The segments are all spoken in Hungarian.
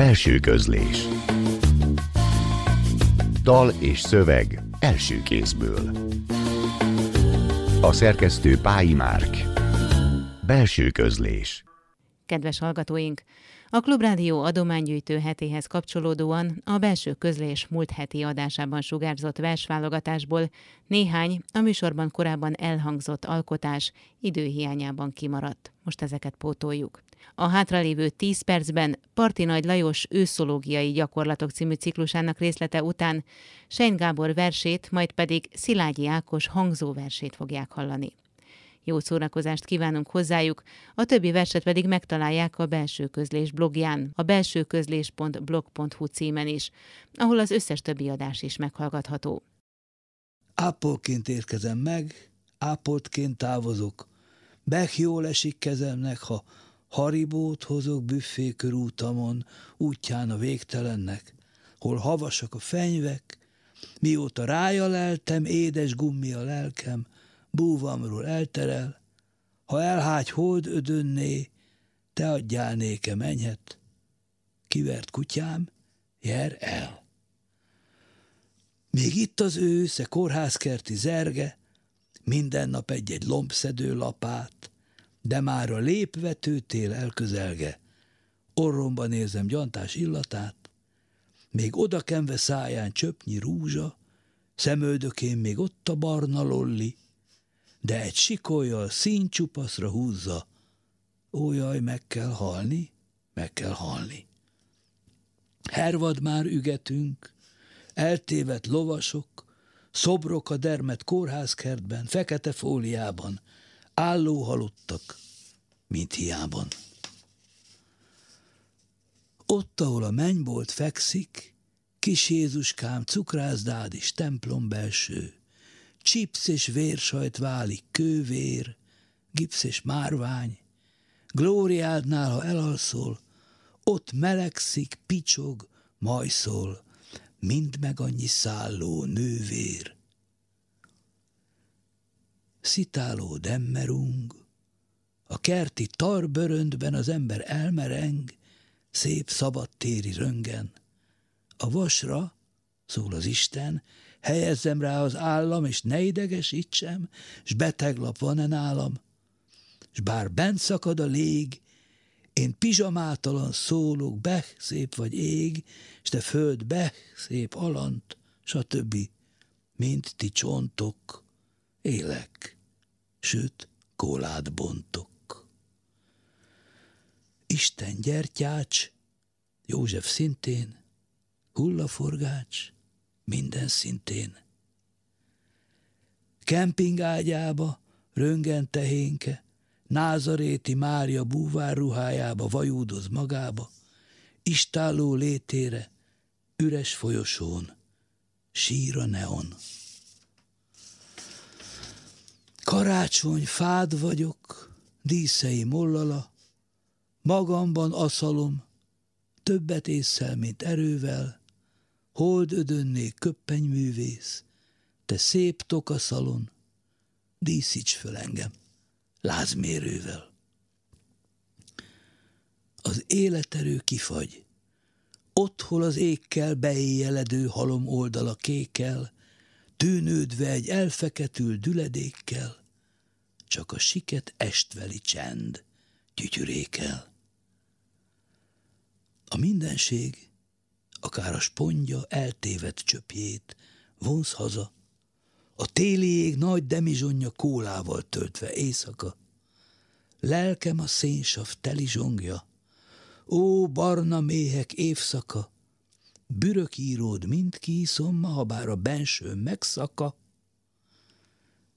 Belső közlés. Dal és szöveg első kézből. A szerkesztő Pályi Márk. Belső közlés. Kedves hallgatóink! A Klubrádió adománygyűjtő hetéhez kapcsolódóan a belső közlés múlt heti adásában sugárzott versválogatásból néhány a műsorban korábban elhangzott alkotás időhiányában kimaradt. Most ezeket pótoljuk. A hátralévő 10 percben Parti Nagy Lajos őszológiai gyakorlatok című ciklusának részlete után Sein Gábor versét, majd pedig Szilágyi Ákos hangzóversét fogják hallani. Jó szórakozást kívánunk hozzájuk, a többi verset pedig megtalálják a Belső Közlés blogján, a belsőközlés.blog.hu címen is, ahol az összes többi adás is meghallgatható. Ápolként érkezem meg, ápoltként távozok. Bech jól esik kezemnek, ha haribót hozok büffé körútamon, útján a végtelennek, hol havasak a fenyvek, mióta rája leltem, édes gummi a lelkem, búvamról elterel, ha elhágy hold ödönné, te adjál nékem enyhet, kivert kutyám, jer el. Még itt az ősze, kórházkerti zerge, minden nap egy-egy lombszedő lapát, de már a lépvetőtél elközelge, orromban érzem gyantás illatát, még odakenve száján csöpnyi rúzsa, szemöldökén még ott a barna lolli, de egy sikolyjal színcsupaszra húzza. Ó, jaj, meg kell halni, meg kell halni. Hervad már ügetünk, eltévedt lovasok, szobrok a dermet kórházkertben, fekete fóliában, álló halottak, mint hiában. Ott, ahol a mennybolt fekszik, kis Jézuskám cukrászdád is templom belső, Csipsz és vérsajt válik, kővér, gipsz és márvány. Glóriádnál, ha elalszol, ott melegszik, picsog, majszol, mind meg annyi szálló nővér. Szitáló demmerung, a kerti tarböröntben az ember elmereng, szép szabadtéri röngen. A vasra, szól az Isten, helyezzem rá az állam, és ne idegesítsem, s beteglap van-e nálam. S bár bent szakad a lég, én pizsamátalan szólok, beh, szép vagy ég, s te föld, beh, szép alant, stb. Mint ti csontok, élek, sőt, kólát bontok. Isten gyertyács, József szintén, hullaforgács, minden szintén. Kempingágyába, röngen tehénke, Názaréti Mária búvár ruhájába vajúdoz magába, istáló létére, üres folyosón, sír a neon. Karácsony fád vagyok, díszei mollala, magamban aszalom, többet észszel, mint erővel, hold ödönné köppenyművész, te szép tokaszalon, díszíts föl engem lázmérővel. Az életerő kifagy, ott, hol az égkel beéjeledő halom oldala kékel, tűnődve egy elfeketül düledékkel, csak a siket estveli csend gyütyürékel. A mindenség akár a spondja eltévedt csöpjét, vonz haza, a téli ég nagy demizsonja kólával töltve éjszaka. Lelkem a szénsav teli zsongja, ó, barna méhek évszaka, bürök íród mind kiszom, ha bár a benső megszaka.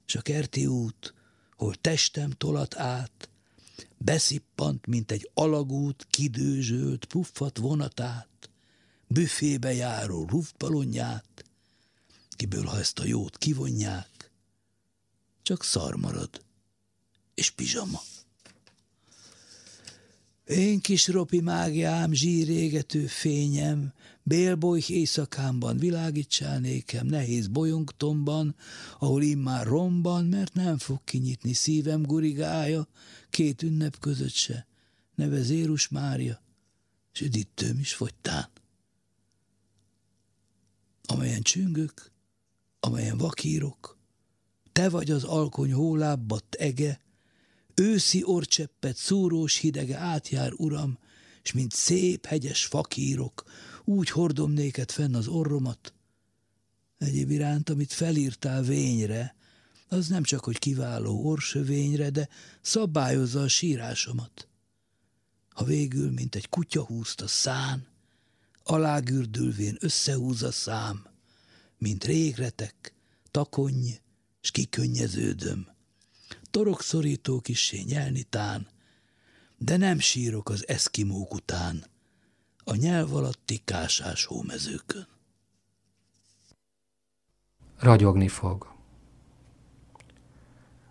S a kerti út, hol testem tolat át, beszippant, mint egy alagút, kidőzsölt, puffat vonatát büfébe járó luftbalonját, kiből ha ezt a jót kivonják, csak szar marad, és pizsama. Én kis ropi mágiám, zsírégető fényem, bélbolyh éjszakámban világítsál nékem, nehéz bolyongtomban, ahol immár romban, mert nem fog kinyitni szívem gurigája, két ünnep között se, neve Zérus Mária, s üdítőm is fogytán. Amelyen csüngök, amelyen vakírok, te vagy az alkony hólábbat ege, őszi orcseppet szúrós hidege átjár, uram, és mint szép hegyes fakírok, úgy hordom néked fenn az orromat. Egyéb iránt, amit felírtál vényre, az nem csak, hogy kiváló orsövényre, de szabályozza a sírásomat. Ha végül, mint egy kutya húzta szán, alágürdülvén összehúz a szám, mint régretek, takony, s kikönnyeződöm. Torokszorító kissé nyelni tán, de nem sírok az eszkimók után, a nyelv alatti kásás hómezőkön. Ragyogni fog.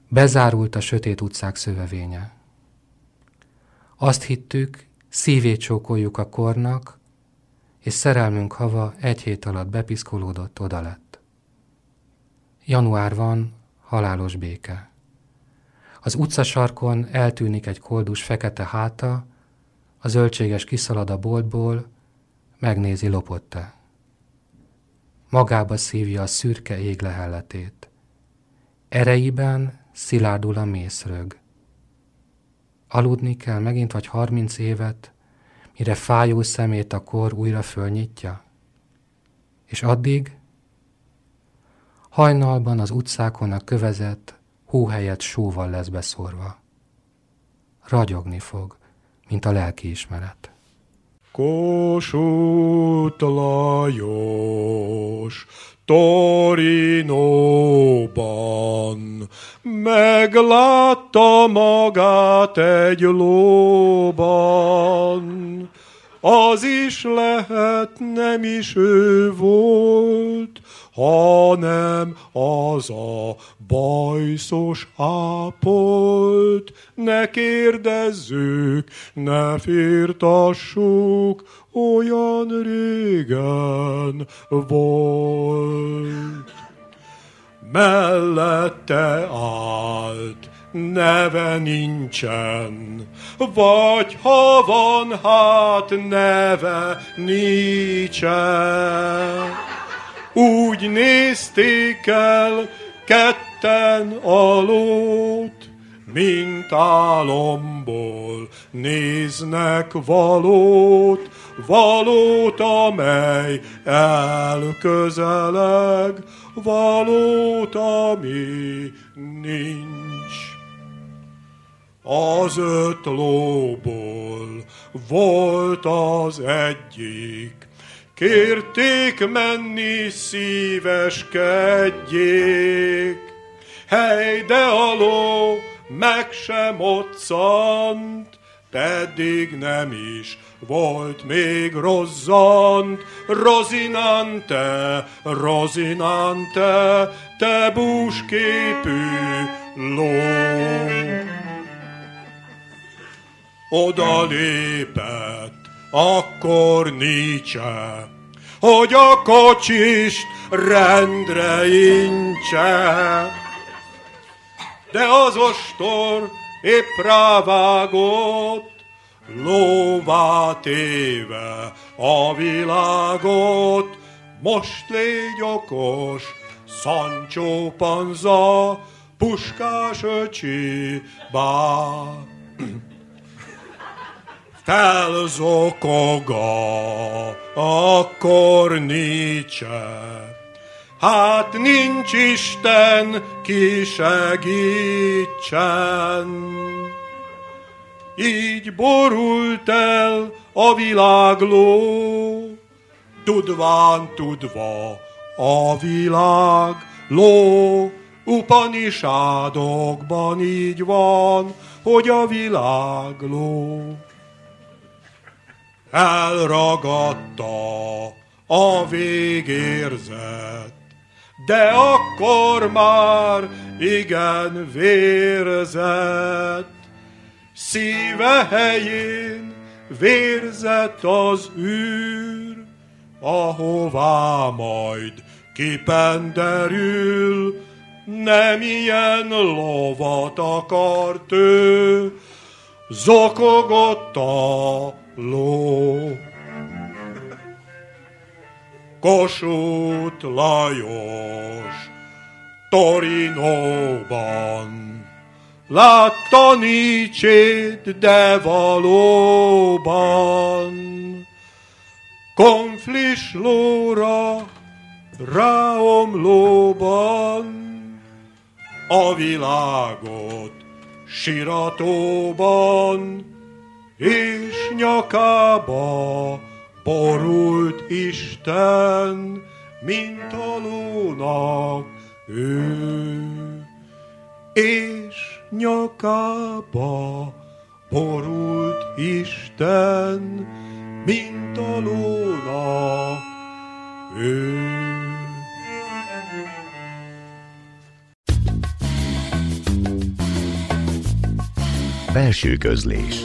Bezárult a sötét utcák szövevénye. Azt hittük, szívét csókoljuk a kornak, és szerelmünk hava egy hét alatt bepiszkolódott oda lett. Január van, halálos béke. Az utcasarkon eltűnik egy koldus fekete háta, a zöldséges kiszalad a boltból, megnézi lopotte. Magába szívja a szürke ég lehelletét. Ereiben szilárdul a mészrög. Aludni kell megint vagy harminc évet, mire fájó szemét a kor újra fölnyitja? És addig hajnalban az utcákon a kövezet hó helyett sóval lesz beszórva. Ragyogni fog, mint a lelkiismeret. Kossuth Lajos, Torinóban meglátta magát egy lóban. Az is lehet, nem is ő volt, hanem az a bajszos ápolt. Ne kérdezzük, ne firtassuk, olyan régen volt. Mellette állt, neve nincsen, vagy ha van, hát neve nincsen. Úgy nézték el ketten a lót, mint álomból néznek valót, valót, amely elközeleg, valót, ami nincs. Az öt lóból volt az egyik, Kérték menni szíveskedjék, hely, de a ló meg sem moccant, pedig nem is volt még rozzant. Rozinante, Rozinante, te búsképű ló. Oda lépett akkor Nietzsche, hogy a kocsist rendre incse. De az ostor épp rávágott, lóvá téve a világot, most légy okos, Sancho Panza, puskás öcsi, bár felzokoga, akkor Nietzsche. Hát nincs Isten, ki segítsen. Így borult el a világló, tudván tudva a világ ló. Upanisádokban így van, hogy a világ ló elragadta a végérzet. De akkor már igen vérzett, szíve helyén vérzett az űr, ahová majd kipenderül, nem ilyen lovat akart ő, zokogott a ló. Kossuth Lajos Torinóban Látta Nietzsét, de valóban Konflis lóra ráomlóban A világot siratóban és nyakába borult Isten, mint a lónak ő, és nyakába borult Isten, mint a lónak ő. Belső közlés